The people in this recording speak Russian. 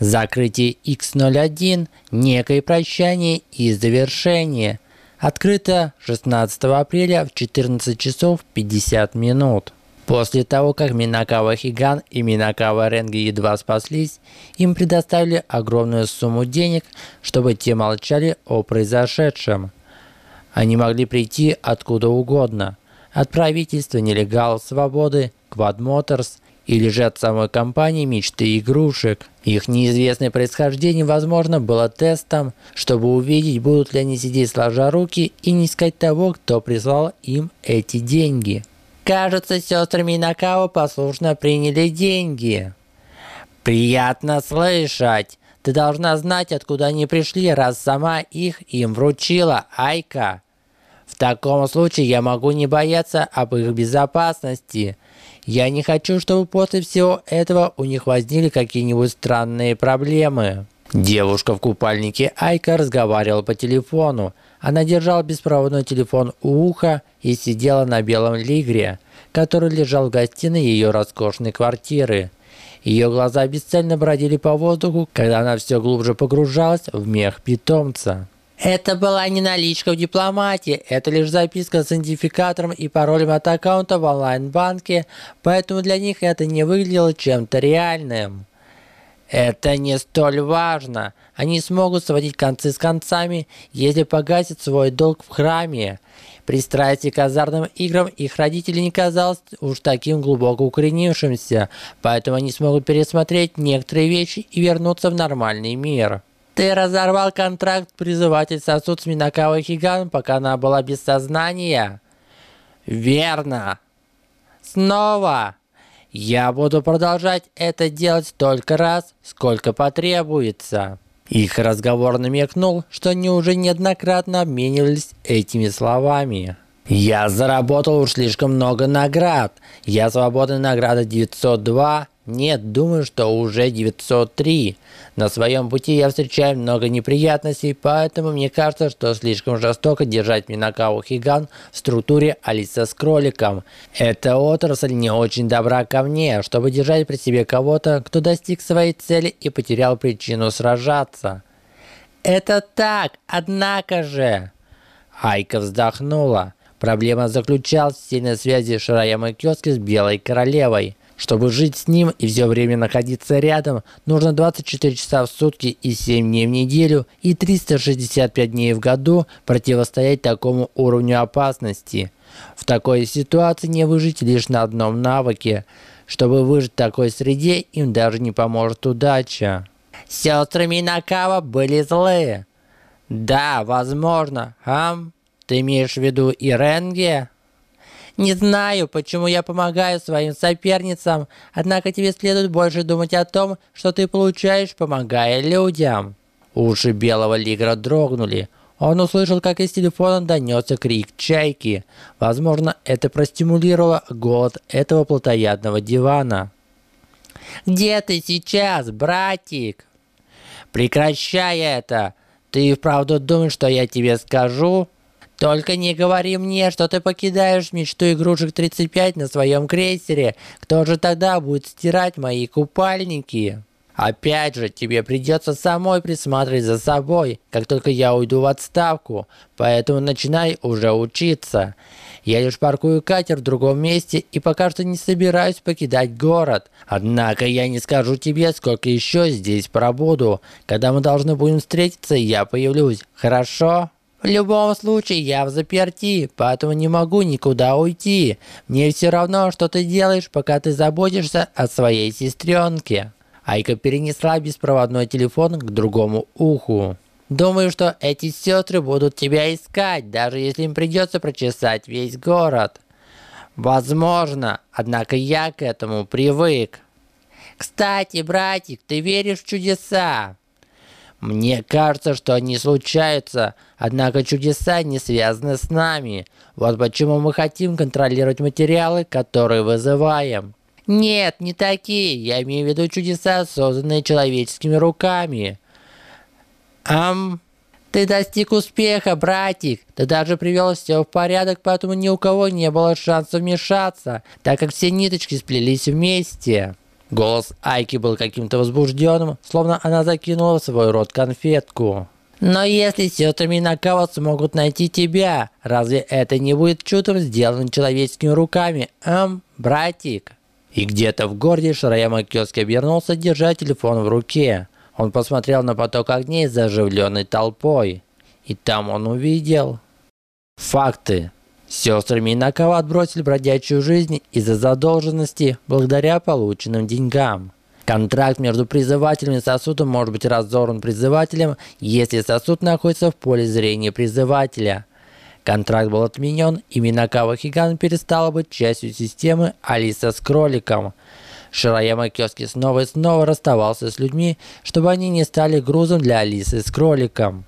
Закрытие X01 – некое прощание и завершение. Открыто 16 апреля в 14 часов 50 минут. После того, как Минакава Хиган и Минакава Ренги едва спаслись, им предоставили огромную сумму денег, чтобы те молчали о произошедшем. Они могли прийти откуда угодно – от правительства нелегал свободы, Quad Motors или же от самой компании мечты игрушек. Их неизвестное происхождение, возможно, было тестом, чтобы увидеть, будут ли они сидеть сложа руки и не искать того, кто прислал им эти деньги. Кажется, сестры Минакао послушно приняли деньги. Приятно слышать. Ты должна знать, откуда они пришли, раз сама их им вручила, Айка. Таком случае я могу не бояться об их безопасности. Я не хочу, чтобы после всего этого у них возникли какие-нибудь странные проблемы. Девушка в купальнике Айка разговаривала по телефону. Она держала беспроводной телефон у уха и сидела на белом лигре, который лежал в гостиной ее роскошной квартиры. Ее глаза бесцельно бродили по воздуху, когда она все глубже погружалась в мех питомца. Это была не наличка в дипломатии, это лишь записка с идентификатором и паролем от аккаунта в онлайн-банке, поэтому для них это не выглядело чем-то реальным. Это не столь важно. Они смогут сводить концы с концами, если погасят свой долг в храме. Пристрастие к азартным играм их родителей не казалось уж таким глубоко укоренившимся, поэтому они смогут пересмотреть некоторые вещи и вернуться в нормальный мир. Ты разорвал контракт призыватель сосуд с Минакавой Хиган, пока она была без сознания? Верно. Снова. Я буду продолжать это делать столько раз, сколько потребуется. Их разговор намекнул, что они уже неоднократно обменивались этими словами. Я заработал уж слишком много наград. Я свободный награда 902 нет, думаю, что уже 903. На своем пути я встречаю много неприятностей, поэтому мне кажется, что слишком жестоко держать Минакау Хиган в структуре Алиса с кроликом. Эта отрасль не очень добра ко мне, чтобы держать при себе кого-то, кто достиг своей цели и потерял причину сражаться. Это так, однако же... Айка вздохнула. Проблема заключалась в сильной связи Шираямы Кёски с Белой Королевой. Чтобы жить с ним и все время находиться рядом, нужно 24 часа в сутки и 7 дней в неделю и 365 дней в году противостоять такому уровню опасности. В такой ситуации не выжить лишь на одном навыке. Чтобы выжить в такой среде, им даже не поможет удача. Сестры Минакава были злые. Да, возможно. Хам? Ты имеешь в виду Иренге? Не знаю, почему я помогаю своим соперницам, однако тебе следует больше думать о том, что ты получаешь, помогая людям. Уши белого лигра дрогнули. Он услышал, как из телефона донесся крик чайки. Возможно, это простимулировало голод этого плотоядного дивана. «Где ты сейчас, братик?» «Прекращай это! Ты вправду думаешь, что я тебе скажу?» Только не говори мне, что ты покидаешь мечту игрушек 35 на своем крейсере. Кто же тогда будет стирать мои купальники? Опять же, тебе придется самой присматривать за собой, как только я уйду в отставку. Поэтому начинай уже учиться. Я лишь паркую катер в другом месте и пока что не собираюсь покидать город. Однако я не скажу тебе, сколько еще здесь пробуду. Когда мы должны будем встретиться, я появлюсь. Хорошо? В любом случае, я в заперти, поэтому не могу никуда уйти. Мне все равно, что ты делаешь, пока ты заботишься о своей сестренке. Айка перенесла беспроводной телефон к другому уху. Думаю, что эти сестры будут тебя искать, даже если им придется прочесать весь город. Возможно, однако я к этому привык. Кстати, братик, ты веришь в чудеса? Мне кажется, что они случаются, однако чудеса не связаны с нами. Вот почему мы хотим контролировать материалы, которые вызываем. Нет, не такие. Я имею в виду чудеса, созданные человеческими руками. Ам... Ты достиг успеха, братик. Ты даже привел все в порядок, поэтому ни у кого не было шанса вмешаться, так как все ниточки сплелись вместе. Голос Айки был каким-то возбужденным, словно она закинула в свой рот конфетку. Но если сестры Минакава смогут найти тебя, разве это не будет чудом сделано человеческими руками, эм, братик? И где-то в городе Шараяма Кёски обернулся, держа телефон в руке. Он посмотрел на поток огней с заживленной толпой. И там он увидел... Факты. Сестры Минакава отбросили бродячую жизнь из-за задолженности благодаря полученным деньгам. Контракт между призывателем и сосудом может быть разорван призывателем, если сосуд находится в поле зрения призывателя. Контракт был отменен, и Минакава Хиган перестала быть частью системы Алиса с кроликом. Шираяма Кёски снова и снова расставался с людьми, чтобы они не стали грузом для Алисы с кроликом.